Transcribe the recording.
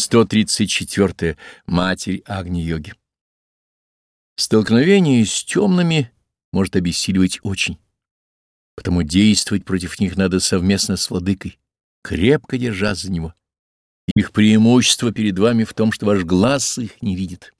134. Матерь Агни-йоги. Столкновение с темными может обессиливать очень, потому действовать против них надо совместно с владыкой, крепко держась за него. Их преимущество перед вами в том, что ваш глаз их не видит.